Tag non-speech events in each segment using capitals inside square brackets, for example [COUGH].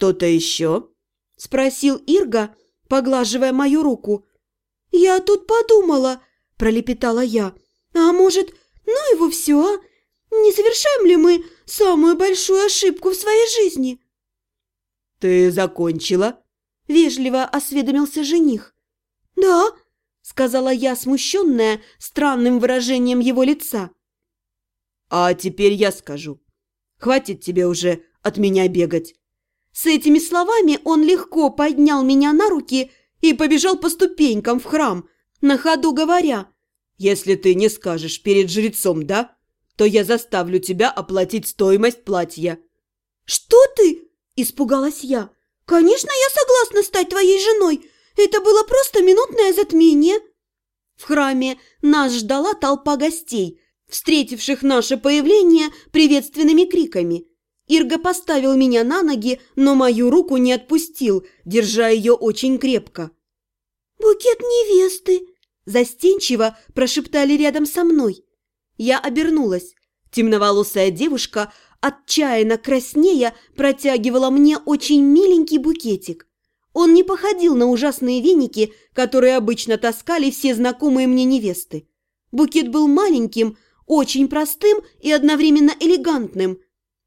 «Что-то еще?» – спросил Ирга, поглаживая мою руку. «Я тут подумала», – пролепетала я. «А может, ну его все, а? Не совершаем ли мы самую большую ошибку в своей жизни?» «Ты закончила?» – вежливо осведомился жених. «Да», – сказала я, смущенная странным выражением его лица. «А теперь я скажу. Хватит тебе уже от меня бегать». С этими словами он легко поднял меня на руки и побежал по ступенькам в храм, на ходу говоря. «Если ты не скажешь перед жрецом «да», то я заставлю тебя оплатить стоимость платья». «Что ты?» – испугалась я. «Конечно, я согласна стать твоей женой. Это было просто минутное затмение». В храме нас ждала толпа гостей, встретивших наше появление приветственными криками. Ирга поставил меня на ноги, но мою руку не отпустил, держа ее очень крепко. «Букет невесты!» – застенчиво прошептали рядом со мной. Я обернулась. Темноволосая девушка, отчаянно краснея, протягивала мне очень миленький букетик. Он не походил на ужасные веники, которые обычно таскали все знакомые мне невесты. Букет был маленьким, очень простым и одновременно элегантным.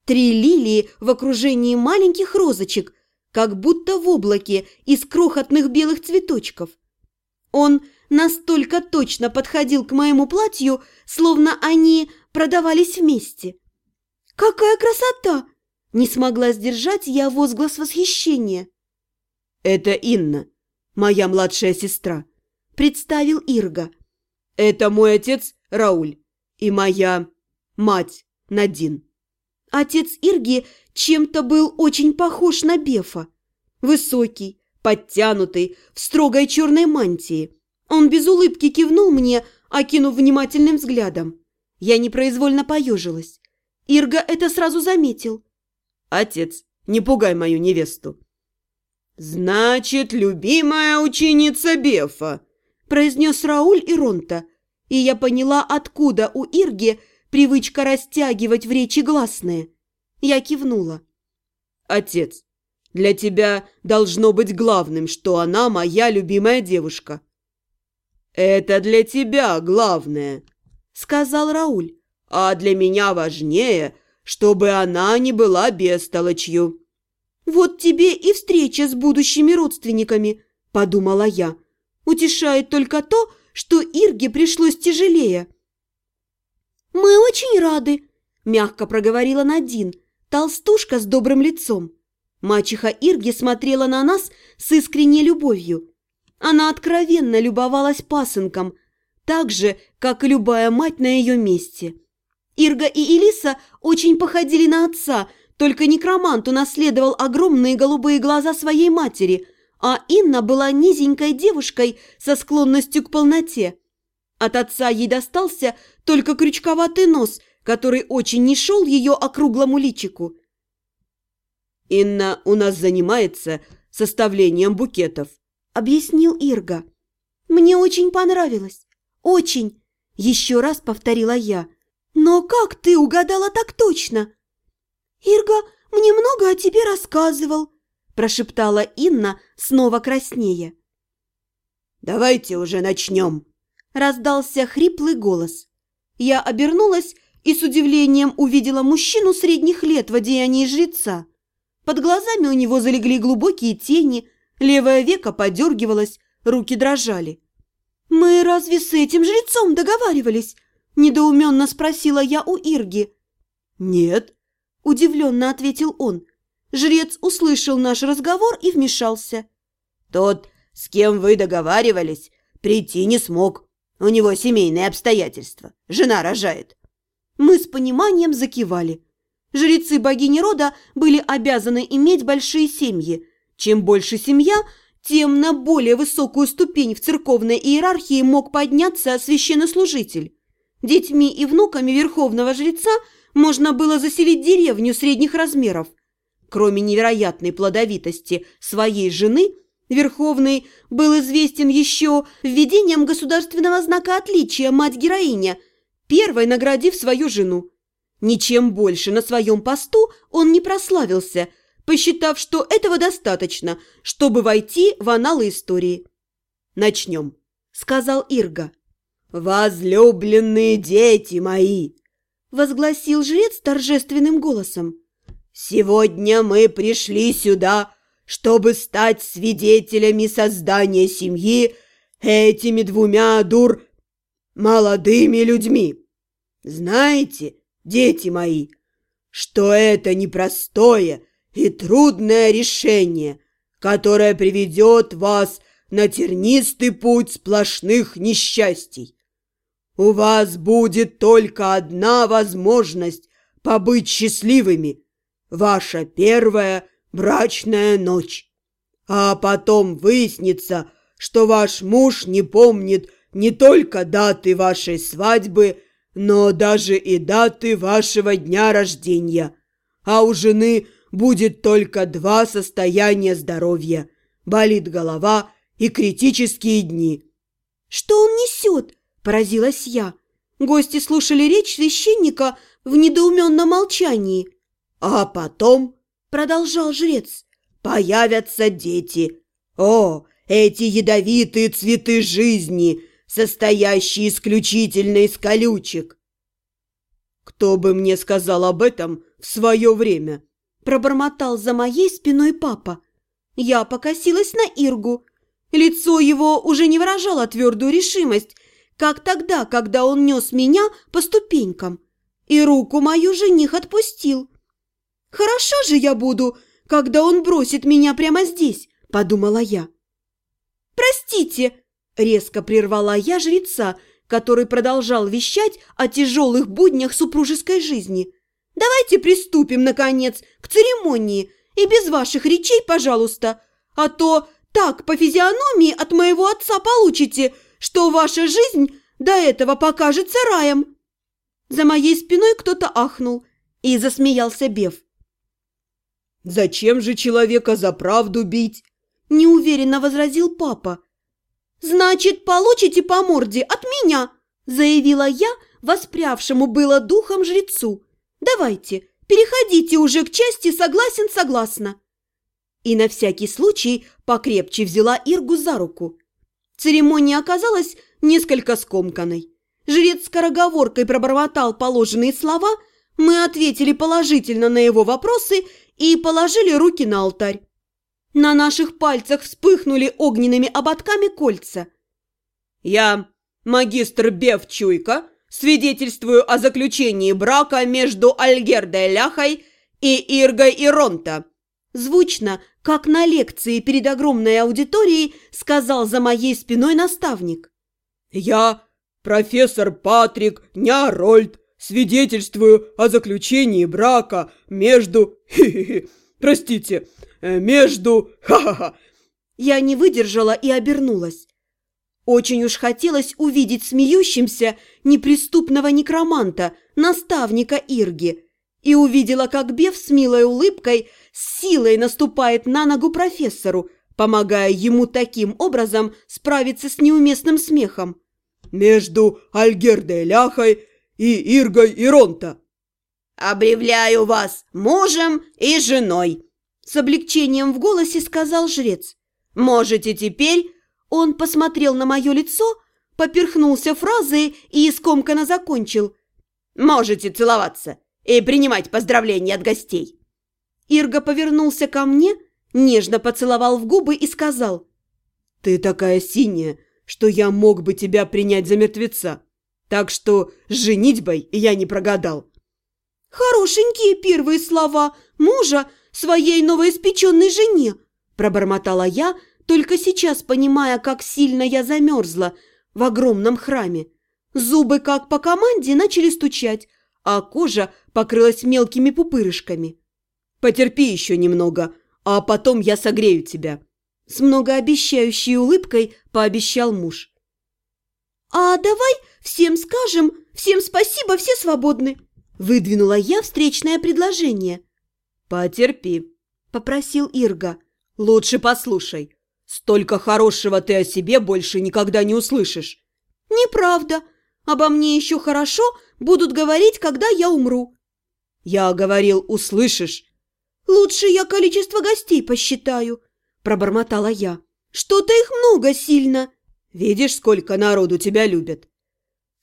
Три лилии в окружении маленьких розочек, как будто в облаке из крохотных белых цветочков. Он настолько точно подходил к моему платью, словно они продавались вместе. «Какая красота!» – не смогла сдержать я возглас восхищения. «Это Инна, моя младшая сестра», – представил Ирга. «Это мой отец Рауль и моя мать Надин». Отец Ирги чем-то был очень похож на Бефа. Высокий, подтянутый, в строгой черной мантии. Он без улыбки кивнул мне, окинув внимательным взглядом. Я непроизвольно поежилась. Ирга это сразу заметил. «Отец, не пугай мою невесту», «Значит, любимая ученица Бефа», – произнес Рауль Иронта, и я поняла, откуда у Ирги привычка растягивать в речи гласные. Я кивнула. «Отец, для тебя должно быть главным, что она моя любимая девушка». «Это для тебя главное», – сказал Рауль, «а для меня важнее, чтобы она не была бестолочью». «Вот тебе и встреча с будущими родственниками», – подумала я. «Утешает только то, что Ирге пришлось тяжелее». «Мы очень рады», – мягко проговорила Надин, толстушка с добрым лицом. Мачеха Ирги смотрела на нас с искренней любовью. Она откровенно любовалась пасынком, так же, как и любая мать на ее месте. Ирга и Элиса очень походили на отца – только некромант унаследовал огромные голубые глаза своей матери, а Инна была низенькой девушкой со склонностью к полноте. От отца ей достался только крючковатый нос, который очень не шел ее округлому личику. «Инна у нас занимается составлением букетов», — объяснил Ирга. «Мне очень понравилось. Очень!» — еще раз повторила я. «Но как ты угадала так точно?» «Ирга мне много о тебе рассказывал», – прошептала Инна, снова краснее. «Давайте уже начнем», – раздался хриплый голос. Я обернулась и с удивлением увидела мужчину средних лет в одеянии жреца. Под глазами у него залегли глубокие тени, левое веко подергивалось, руки дрожали. «Мы разве с этим жрецом договаривались?» – недоуменно спросила я у Ирги. «Нет», Удивленно ответил он. Жрец услышал наш разговор и вмешался. «Тот, с кем вы договаривались, прийти не смог. У него семейные обстоятельства. Жена рожает». Мы с пониманием закивали. Жрецы богини рода были обязаны иметь большие семьи. Чем больше семья, тем на более высокую ступень в церковной иерархии мог подняться священнослужитель. Детьми и внуками верховного жреца – можно было заселить деревню средних размеров. Кроме невероятной плодовитости своей жены, Верховный был известен еще введением государственного знака отличия «Мать-героиня», первой наградив свою жену. Ничем больше на своем посту он не прославился, посчитав, что этого достаточно, чтобы войти в аналы истории. «Начнем», — сказал Ирга. «Возлюбленные дети мои!» — возгласил жрец торжественным голосом. «Сегодня мы пришли сюда, чтобы стать свидетелями создания семьи этими двумя дур молодыми людьми. Знаете, дети мои, что это непростое и трудное решение, которое приведет вас на тернистый путь сплошных несчастий. У вас будет только одна возможность побыть счастливыми – ваша первая брачная ночь. А потом выяснится, что ваш муж не помнит не только даты вашей свадьбы, но даже и даты вашего дня рождения. А у жены будет только два состояния здоровья – болит голова и критические дни. «Что он несет?» – поразилась я. Гости слушали речь священника в недоуменном молчании. «А потом», – продолжал жрец, – «появятся дети. О, эти ядовитые цветы жизни – состоящий исключительно из колючек. «Кто бы мне сказал об этом в свое время?» Пробормотал за моей спиной папа. Я покосилась на Иргу. Лицо его уже не выражало твердую решимость, как тогда, когда он нес меня по ступенькам. И руку мою жених отпустил. «Хороша же я буду, когда он бросит меня прямо здесь», – подумала я. «Простите», Резко прервала я жреца, который продолжал вещать о тяжелых буднях супружеской жизни. «Давайте приступим, наконец, к церемонии, и без ваших речей, пожалуйста, а то так по физиономии от моего отца получите, что ваша жизнь до этого покажется раем». За моей спиной кто-то ахнул и засмеялся Бев. «Зачем же человека за правду бить?» – неуверенно возразил папа. «Значит, получите по морде от меня!» заявила я, воспрявшему было духом жрецу. «Давайте, переходите уже к части согласен-согласно!» И на всякий случай покрепче взяла Иргу за руку. Церемония оказалась несколько скомканной. Жрец скороговоркой пробормотал положенные слова, мы ответили положительно на его вопросы и положили руки на алтарь. На наших пальцах вспыхнули огненными ободками кольца. «Я, магистр Бев Чуйка, свидетельствую о заключении брака между Альгердой Ляхой и Иргой Иронта», Звучно, как на лекции перед огромной аудиторией, сказал за моей спиной наставник. «Я, профессор Патрик Нярольд, свидетельствую о заключении брака между... [LAUGHS] Простите, Э, между... [LAUGHS] Ха-ха-ха!» Я не выдержала и обернулась. Очень уж хотелось увидеть смеющимся неприступного некроманта, наставника Ирги, и увидела, как Бев с милой улыбкой с силой наступает на ногу профессору, помогая ему таким образом справиться с неуместным смехом. «Между Альгердой Ляхой и Иргой Иронта!» «Объявляю вас мужем и женой!» С облегчением в голосе сказал жрец. «Можете теперь...» Он посмотрел на мое лицо, поперхнулся фразой и скомканно закончил. «Можете целоваться и принимать поздравления от гостей». Ирга повернулся ко мне, нежно поцеловал в губы и сказал. «Ты такая синяя, что я мог бы тебя принять за мертвеца. Так что с женитьбой я не прогадал». «Хорошенькие первые слова мужа своей новоиспеченной жене!» – пробормотала я, только сейчас понимая, как сильно я замерзла в огромном храме. Зубы, как по команде, начали стучать, а кожа покрылась мелкими пупырышками. «Потерпи еще немного, а потом я согрею тебя», – с многообещающей улыбкой пообещал муж. «А давай всем скажем, всем спасибо, все свободны!» Выдвинула я встречное предложение – «Потерпи», — попросил Ирга. «Лучше послушай. Столько хорошего ты о себе больше никогда не услышишь». «Неправда. Обо мне еще хорошо будут говорить, когда я умру». «Я говорил, услышишь». Лучше я количество гостей посчитаю», – пробормотала я. «Что-то их много сильно». «Видишь, сколько народу тебя любят?»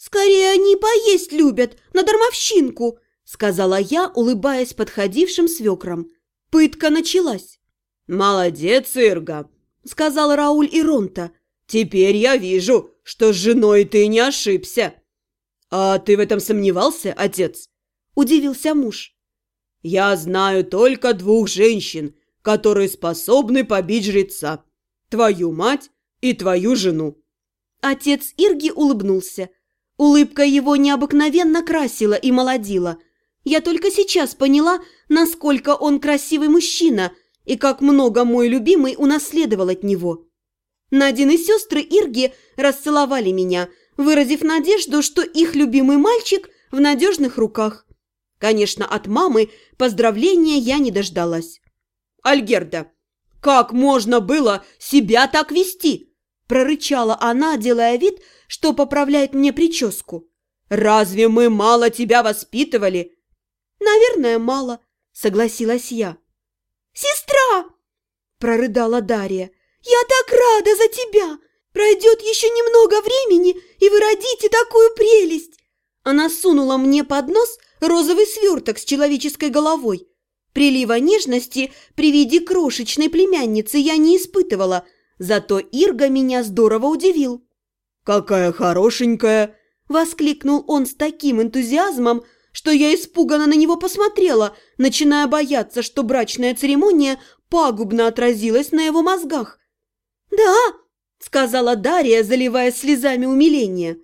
«Скорее они поесть любят, на дармовщинку», – сказала я, улыбаясь подходившим свекрам. Пытка началась. «Молодец, Ирга», – сказал Рауль Иронта. «Теперь я вижу, что с женой ты не ошибся». «А ты в этом сомневался, отец?» – удивился муж. «Я знаю только двух женщин, которые способны побить жреца. Твою мать и твою жену». Отец Ирги улыбнулся. Улыбка его необыкновенно красила и молодила. Я только сейчас поняла, насколько он красивый мужчина и как много мой любимый унаследовал от него. Надин и сестры Ирги расцеловали меня, выразив надежду, что их любимый мальчик в надежных руках. Конечно, от мамы поздравления я не дождалась. «Альгерда, как можно было себя так вести?» Прорычала она, делая вид, что поправляет мне прическу. «Разве мы мало тебя воспитывали?» «Наверное, мало», — согласилась я. «Сестра!» – прорыдала Дарья. «Я так рада за тебя! Пройдет еще немного времени, и вы родите такую прелесть!» Она сунула мне под нос розовый сверток с человеческой головой. Прилива нежности при виде крошечной племянницы я не испытывала, зато Ирга меня здорово удивил. «Какая хорошенькая!» – воскликнул он с таким энтузиазмом, что я испуганно на него посмотрела, начиная бояться, что брачная церемония пагубно отразилась на его мозгах. «Да!» – сказала Дарья, заливая слезами умиления.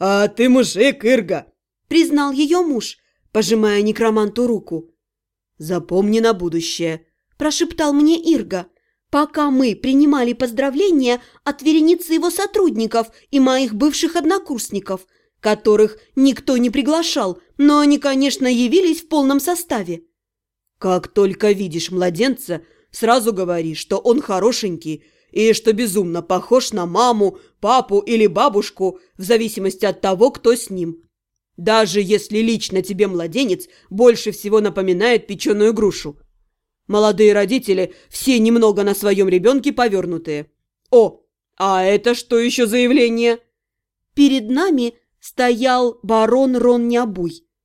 «А ты мужик, Ирга!» – признал ее муж, пожимая некроманту руку. «Запомни на будущее», – прошептал мне Ирга, пока мы принимали поздравления от вереницы его сотрудников и моих бывших однокурсников, которых никто не приглашал, но они, конечно, явились в полном составе. «Как только видишь младенца, сразу говори, что он хорошенький и что безумно похож на маму, папу или бабушку, в зависимости от того, кто с ним. Даже если лично тебе младенец больше всего напоминает печеную грушу. Молодые родители все немного на своем ребенке повернутые. О, а это что еще за явление? Перед нами стоял барон Рон Нябуй.